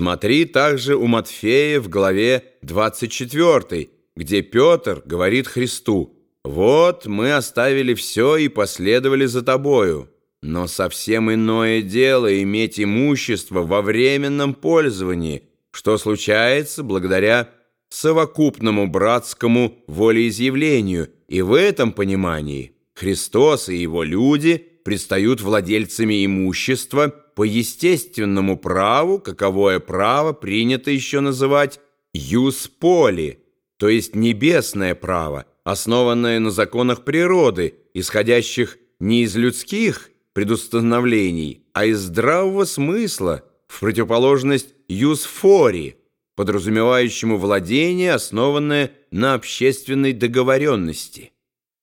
Смотри также у Матфея в главе 24, где Петр говорит Христу, «Вот мы оставили все и последовали за тобою, но совсем иное дело иметь имущество во временном пользовании, что случается благодаря совокупному братскому волеизъявлению, и в этом понимании Христос и его люди предстают владельцами имущества по естественному праву, каковое право принято еще называть «юс поли», то есть небесное право, основанное на законах природы, исходящих не из людских предустановлений, а из здравого смысла, в противоположность юсфори, подразумевающему владение, основанное на общественной договоренности.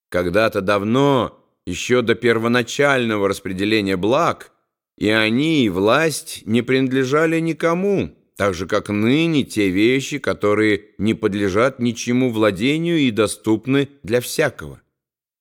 Когда-то давно, еще до первоначального распределения благ, и они, и власть не принадлежали никому, так же, как ныне те вещи, которые не подлежат ничему владению и доступны для всякого.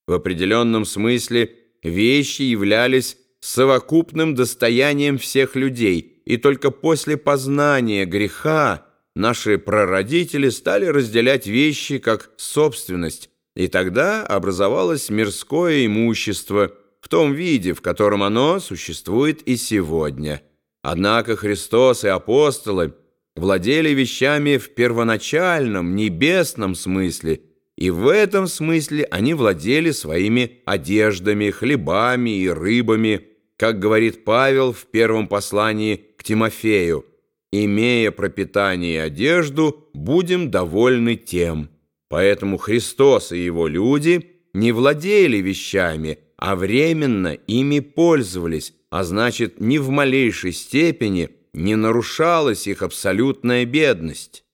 В определенном смысле вещи являлись совокупным достоянием всех людей, и только после познания греха наши прародители стали разделять вещи как собственность, и тогда образовалось мирское имущество в том виде, в котором оно существует и сегодня. Однако Христос и апостолы владели вещами в первоначальном, небесном смысле, и в этом смысле они владели своими одеждами, хлебами и рыбами, как говорит Павел в первом послании к Тимофею, «Имея пропитание и одежду, будем довольны тем». Поэтому Христос и его люди не владели вещами, а временно ими пользовались, а значит, ни в малейшей степени не нарушалась их абсолютная бедность,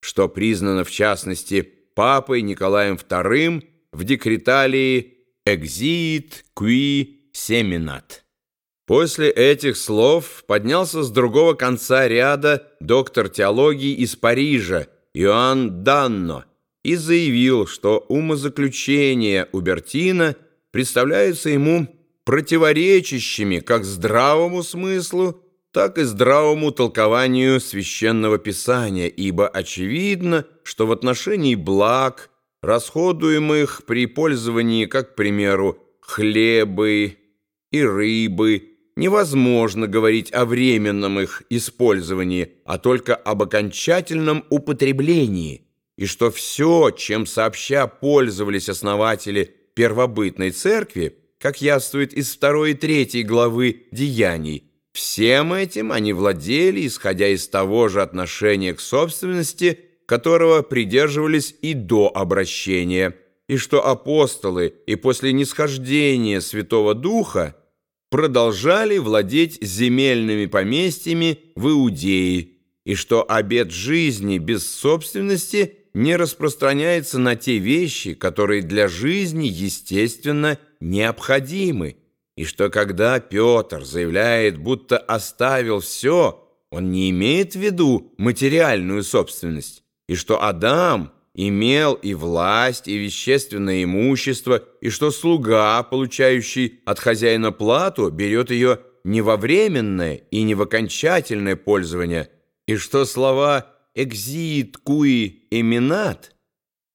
что признано в частности папой Николаем II в декреталии «Exit qui seminat». После этих слов поднялся с другого конца ряда доктор теологии из Парижа Иоанн Данно, и заявил, что умозаключения Убертина представляются ему противоречащими как здравому смыслу, так и здравому толкованию священного писания, ибо очевидно, что в отношении благ, расходуемых при пользовании, как, к примеру, хлебы и рыбы, невозможно говорить о временном их использовании, а только об окончательном употреблении – и что все, чем сообща пользовались основатели первобытной церкви, как явствует из второй и третьей главы «Деяний», всем этим они владели, исходя из того же отношения к собственности, которого придерживались и до обращения, и что апостолы и после нисхождения Святого Духа продолжали владеть земельными поместьями в Иудее, и что обет жизни без собственности – не распространяется на те вещи, которые для жизни, естественно, необходимы, и что когда Петр заявляет, будто оставил все, он не имеет в виду материальную собственность, и что Адам имел и власть, и вещественное имущество, и что слуга, получающий от хозяина плату, берет ее не во временное и не в окончательное пользование, и что слова «экзит куи эминат»,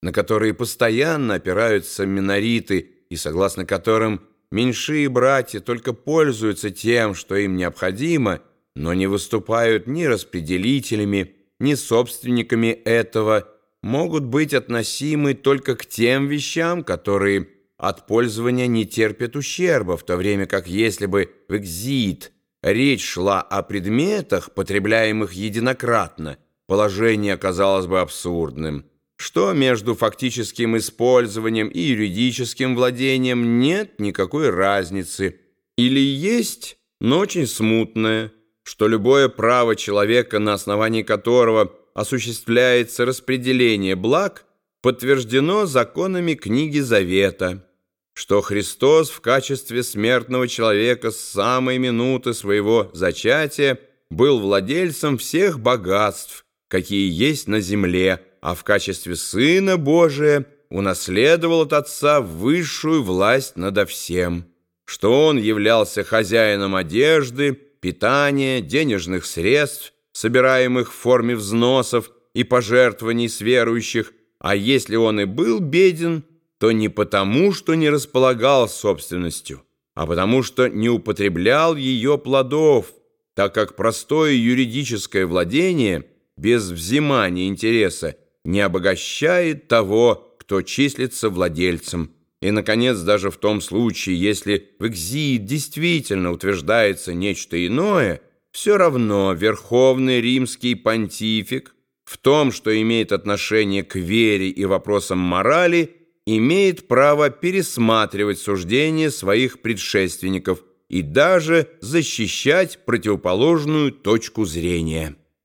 на которые постоянно опираются минориты и согласно которым меньшие братья только пользуются тем, что им необходимо, но не выступают ни распределителями, ни собственниками этого, могут быть относимы только к тем вещам, которые от пользования не терпят ущерба, в то время как если бы в экзит речь шла о предметах, потребляемых единократно, положение оказалось бы абсурдным, что между фактическим использованием и юридическим владением нет никакой разницы, или есть, но очень смутное, что любое право человека, на основании которого осуществляется распределение благ, подтверждено законами книги Завета, что Христос в качестве смертного человека с самой минуты своего зачатия был владельцем всех богатств, какие есть на земле, а в качестве Сына Божия унаследовал от Отца высшую власть надо всем, что Он являлся хозяином одежды, питания, денежных средств, собираемых в форме взносов и пожертвований с верующих, а если он и был беден, то не потому, что не располагал собственностью, а потому что не употреблял ее плодов, так как простое юридическое владение без взимания интереса не обогащает того, кто числится владельцем. И, наконец, даже в том случае, если в экзит действительно утверждается нечто иное, все равно Верховный Римский Понтифик в том, что имеет отношение к вере и вопросам морали, имеет право пересматривать суждения своих предшественников и даже защищать противоположную точку зрения.